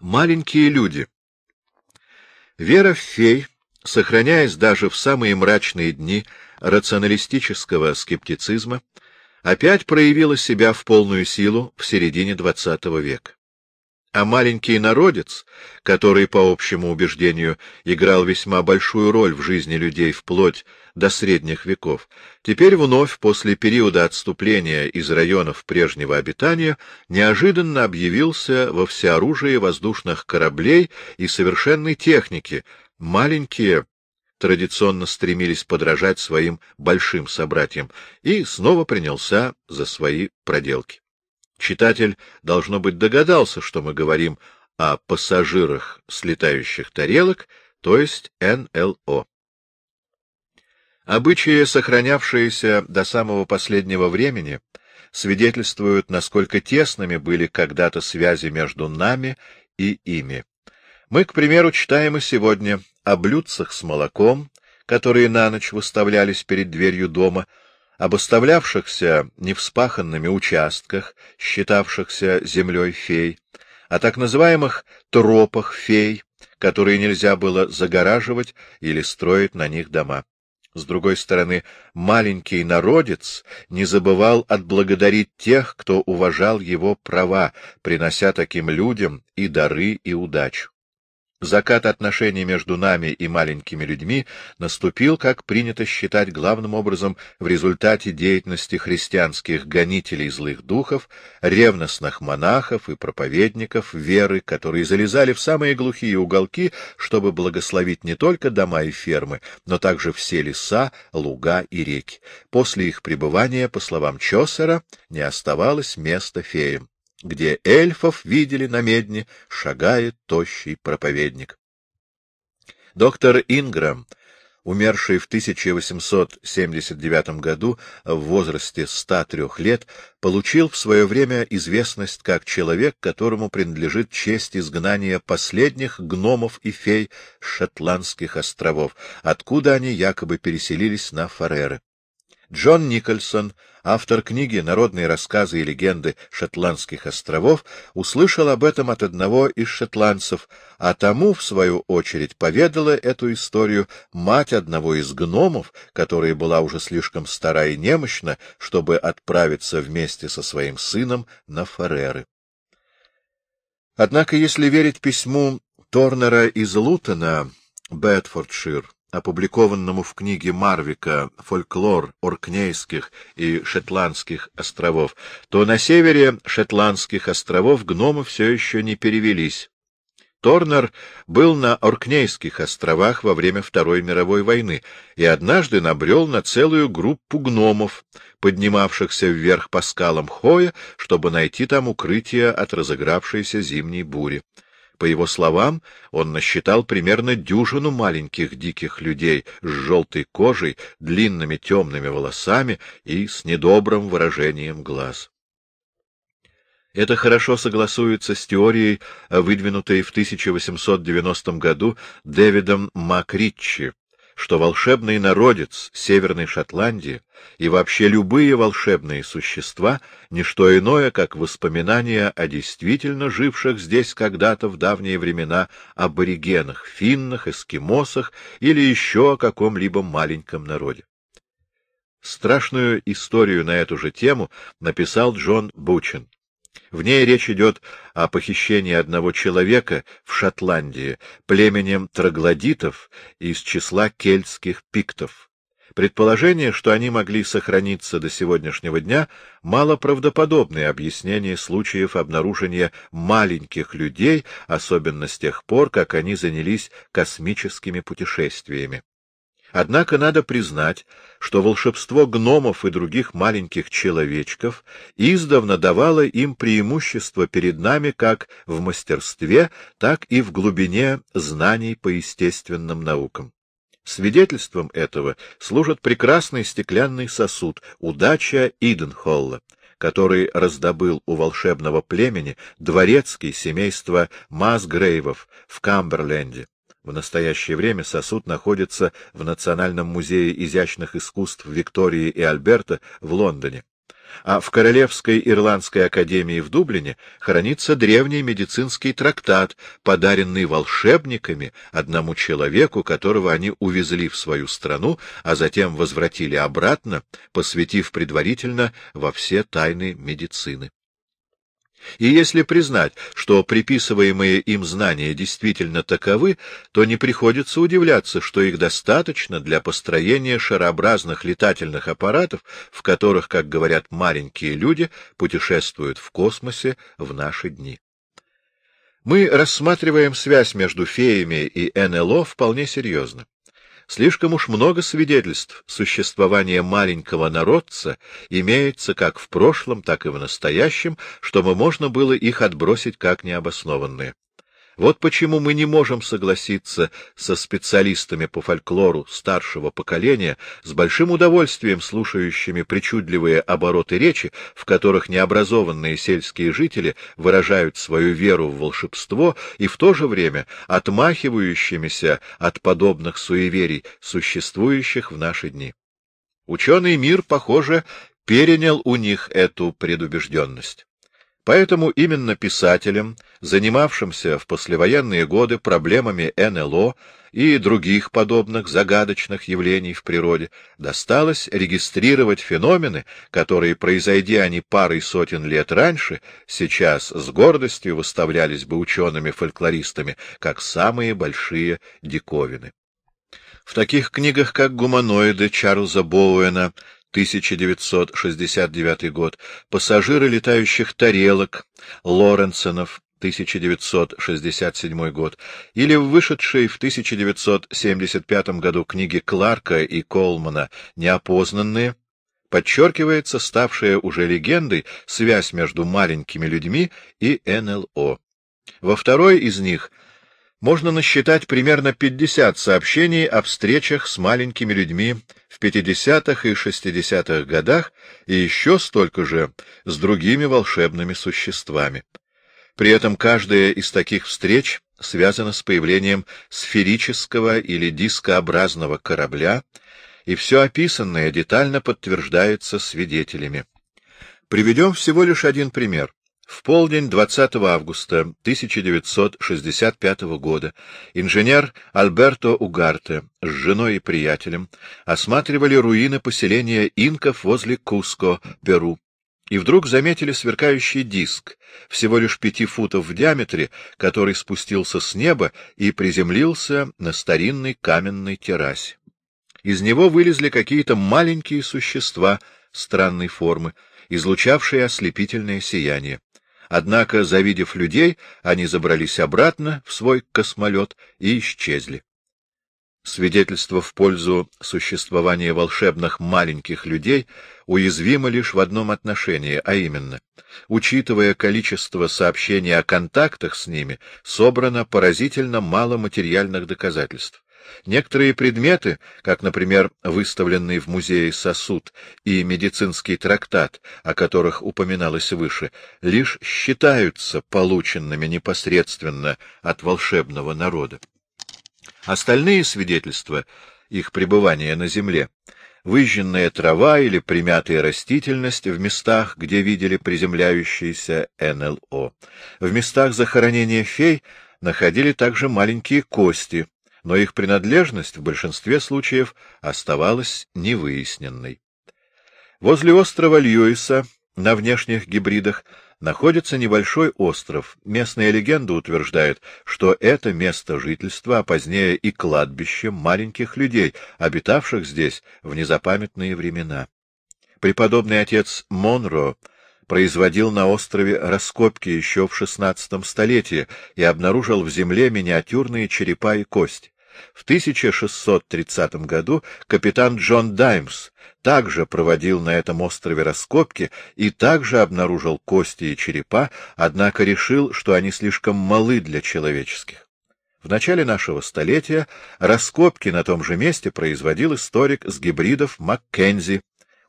Маленькие люди. Вера в фей, сохраняясь даже в самые мрачные дни рационалистического скептицизма, опять проявила себя в полную силу в середине XX века а маленький народец, который, по общему убеждению, играл весьма большую роль в жизни людей вплоть до средних веков, теперь вновь, после периода отступления из районов прежнего обитания, неожиданно объявился во всеоружии воздушных кораблей и совершенной техники. Маленькие традиционно стремились подражать своим большим собратьям, и снова принялся за свои проделки. Читатель, должно быть, догадался, что мы говорим о пассажирах слетающих тарелок, то есть НЛО. Обычаи, сохранявшиеся до самого последнего времени, свидетельствуют, насколько тесными были когда-то связи между нами и ими. Мы, к примеру, читаем и сегодня о блюдцах с молоком, которые на ночь выставлялись перед дверью дома, об оставлявшихся невспаханными участках, считавшихся землей фей, о так называемых тропах фей, которые нельзя было загораживать или строить на них дома. С другой стороны, маленький народец не забывал отблагодарить тех, кто уважал его права, принося таким людям и дары, и удачу. Закат отношений между нами и маленькими людьми наступил, как принято считать, главным образом в результате деятельности христианских гонителей злых духов, ревностных монахов и проповедников веры, которые залезали в самые глухие уголки, чтобы благословить не только дома и фермы, но также все леса, луга и реки. После их пребывания, по словам Чосера, не оставалось места феям где эльфов видели на медне, шагает тощий проповедник. Доктор Инграм, умерший в 1879 году в возрасте 103 лет, получил в свое время известность как человек, которому принадлежит честь изгнания последних гномов и фей шотландских островов, откуда они якобы переселились на Фареры. Джон Никольсон, автор книги «Народные рассказы и легенды шотландских островов», услышал об этом от одного из шотландцев, а тому, в свою очередь, поведала эту историю мать одного из гномов, которая была уже слишком стара и немощна, чтобы отправиться вместе со своим сыном на Фареры. Однако, если верить письму Торнера из Лутона, Бетфордшир, опубликованному в книге Марвика «Фольклор Оркнейских и Шотландских островов», то на севере Шотландских островов гномы все еще не перевелись. Торнер был на Оркнейских островах во время Второй мировой войны и однажды набрел на целую группу гномов, поднимавшихся вверх по скалам Хоя, чтобы найти там укрытие от разыгравшейся зимней бури. По его словам, он насчитал примерно дюжину маленьких диких людей с желтой кожей, длинными темными волосами и с недобрым выражением глаз. Это хорошо согласуется с теорией, выдвинутой в 1890 году Дэвидом Макритчи, что волшебный народец Северной Шотландии и вообще любые волшебные существа — не что иное, как воспоминания о действительно живших здесь когда-то в давние времена аборигенах, финнах, эскимосах или еще о каком-либо маленьком народе. Страшную историю на эту же тему написал Джон Бучин. В ней речь идет о похищении одного человека в Шотландии племенем троглодитов из числа кельтских пиктов. Предположение, что они могли сохраниться до сегодняшнего дня, малоправдоподобное объяснение случаев обнаружения маленьких людей, особенно с тех пор, как они занялись космическими путешествиями. Однако надо признать, что волшебство гномов и других маленьких человечков издавна давало им преимущество перед нами как в мастерстве, так и в глубине знаний по естественным наукам. Свидетельством этого служит прекрасный стеклянный сосуд «Удача Иденхолла», который раздобыл у волшебного племени дворецкий семейства Масгрейвов в Камберленде. В настоящее время сосуд находится в Национальном музее изящных искусств Виктории и Альберта в Лондоне. а в Королевской Ирландской академии в Дублине хранится древний медицинский трактат, подаренный волшебниками одному человеку, которого они увезли в свою страну, а затем возвратили обратно, посвятив предварительно во все тайны медицины. И если признать, что приписываемые им знания действительно таковы, то не приходится удивляться, что их достаточно для построения шарообразных летательных аппаратов, в которых, как говорят маленькие люди, путешествуют в космосе в наши дни. Мы рассматриваем связь между феями и НЛО вполне серьезно. Слишком уж много свидетельств существования маленького народца имеется как в прошлом, так и в настоящем, чтобы можно было их отбросить как необоснованные. Вот почему мы не можем согласиться со специалистами по фольклору старшего поколения, с большим удовольствием слушающими причудливые обороты речи, в которых необразованные сельские жители выражают свою веру в волшебство и в то же время отмахивающимися от подобных суеверий, существующих в наши дни. Ученый мир, похоже, перенял у них эту предубежденность. Поэтому именно писателям, занимавшимся в послевоенные годы проблемами НЛО и других подобных загадочных явлений в природе, досталось регистрировать феномены, которые, произойдя они парой сотен лет раньше, сейчас с гордостью выставлялись бы учеными-фольклористами как самые большие диковины. В таких книгах, как «Гуманоиды» Чарльза Боуэна 1969 год, пассажиры летающих тарелок Лоренсонов, 1967 год, или в вышедшей в 1975 году книге Кларка и Колмана «Неопознанные», подчеркивается ставшая уже легендой связь между маленькими людьми и НЛО. Во второй из них можно насчитать примерно 50 сообщений о встречах с маленькими людьми в 50-х и 60-х годах и еще столько же с другими волшебными существами. При этом каждая из таких встреч связана с появлением сферического или дискообразного корабля, и все описанное детально подтверждается свидетелями. Приведем всего лишь один пример. В полдень 20 августа 1965 года инженер Альберто Угарте с женой и приятелем осматривали руины поселения инков возле Куско, Перу, и вдруг заметили сверкающий диск, всего лишь пяти футов в диаметре, который спустился с неба и приземлился на старинной каменной террасе. Из него вылезли какие-то маленькие существа странной формы, излучавшие ослепительное сияние. Однако, завидев людей, они забрались обратно в свой космолет и исчезли. Свидетельство в пользу существования волшебных маленьких людей уязвимо лишь в одном отношении, а именно, учитывая количество сообщений о контактах с ними, собрано поразительно мало материальных доказательств. Некоторые предметы, как, например, выставленный в музее сосуд и медицинский трактат, о которых упоминалось выше, лишь считаются полученными непосредственно от волшебного народа. Остальные свидетельства их пребывания на земле выжженная трава или примятая растительность в местах, где видели приземляющиеся НЛО. В местах захоронения фей находили также маленькие кости, но их принадлежность в большинстве случаев оставалась невыясненной. Возле острова Льюиса на внешних гибридах находится небольшой остров. Местная легенда утверждает, что это место жительства, а позднее и кладбище маленьких людей, обитавших здесь в незапамятные времена. Преподобный отец Монро производил на острове раскопки еще в XVI столетии и обнаружил в земле миниатюрные черепа и кости. В 1630 году капитан Джон Даймс также проводил на этом острове раскопки и также обнаружил кости и черепа, однако решил, что они слишком малы для человеческих. В начале нашего столетия раскопки на том же месте производил историк с гибридов Маккензи,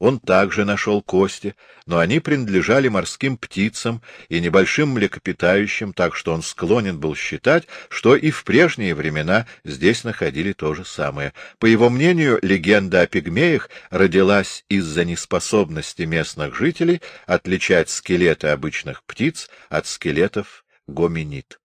Он также нашел кости, но они принадлежали морским птицам и небольшим млекопитающим, так что он склонен был считать, что и в прежние времена здесь находили то же самое. По его мнению, легенда о пигмеях родилась из-за неспособности местных жителей отличать скелеты обычных птиц от скелетов гоминид.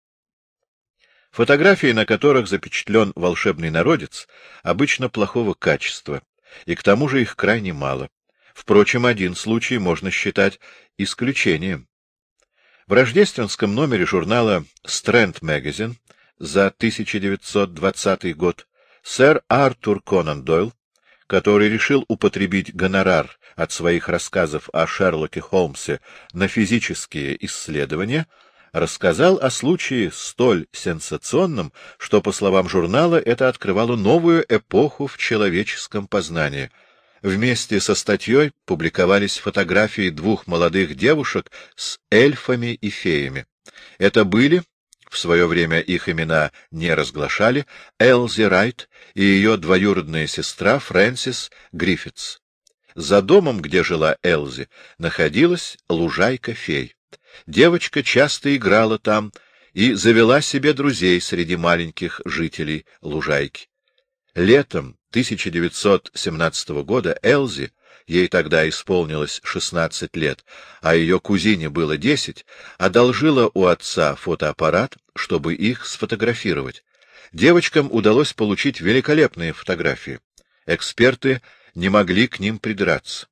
Фотографии, на которых запечатлен волшебный народец, обычно плохого качества, и к тому же их крайне мало. Впрочем, один случай можно считать исключением. В рождественском номере журнала Strand Magazine за 1920 год сэр Артур Конан Дойл, который решил употребить гонорар от своих рассказов о Шерлоке Холмсе на физические исследования, рассказал о случае столь сенсационном, что, по словам журнала, это открывало новую эпоху в человеческом познании — Вместе со статьей публиковались фотографии двух молодых девушек с эльфами и феями. Это были, в свое время их имена не разглашали, Элзи Райт и ее двоюродная сестра Фрэнсис Гриффитс. За домом, где жила Элзи, находилась лужайка фей. Девочка часто играла там и завела себе друзей среди маленьких жителей лужайки. Летом 1917 года Элзи, ей тогда исполнилось 16 лет, а ее кузине было 10, одолжила у отца фотоаппарат, чтобы их сфотографировать. Девочкам удалось получить великолепные фотографии. Эксперты не могли к ним придраться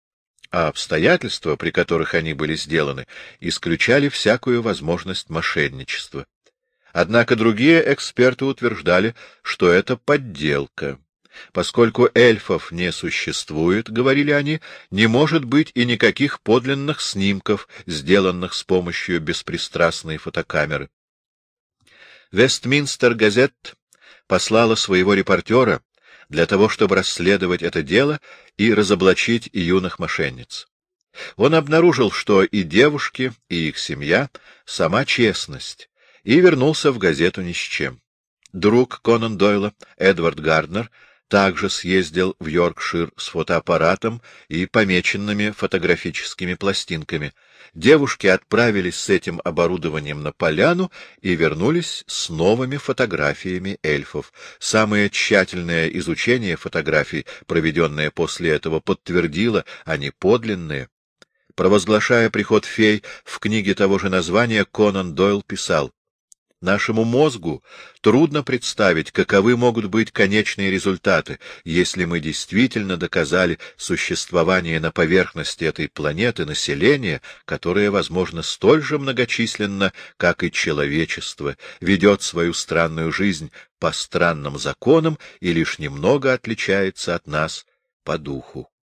а обстоятельства, при которых они были сделаны, исключали всякую возможность мошенничества. Однако другие эксперты утверждали, что это подделка. Поскольку эльфов не существует, говорили они, не может быть и никаких подлинных снимков, сделанных с помощью беспристрастной фотокамеры. Вестминстер газет послала своего репортера для того, чтобы расследовать это дело и разоблачить юных мошенниц. Он обнаружил, что и девушки, и их семья — сама честность, и вернулся в газету ни с чем. Друг Конан Дойла, Эдвард Гарднер, также съездил в Йоркшир с фотоаппаратом и помеченными фотографическими пластинками. Девушки отправились с этим оборудованием на поляну и вернулись с новыми фотографиями эльфов. Самое тщательное изучение фотографий, проведенное после этого, подтвердило, они подлинные. Провозглашая приход фей в книге того же названия, Конан Дойл писал Нашему мозгу трудно представить, каковы могут быть конечные результаты, если мы действительно доказали существование на поверхности этой планеты населения, которое, возможно, столь же многочисленно, как и человечество, ведет свою странную жизнь по странным законам и лишь немного отличается от нас по духу.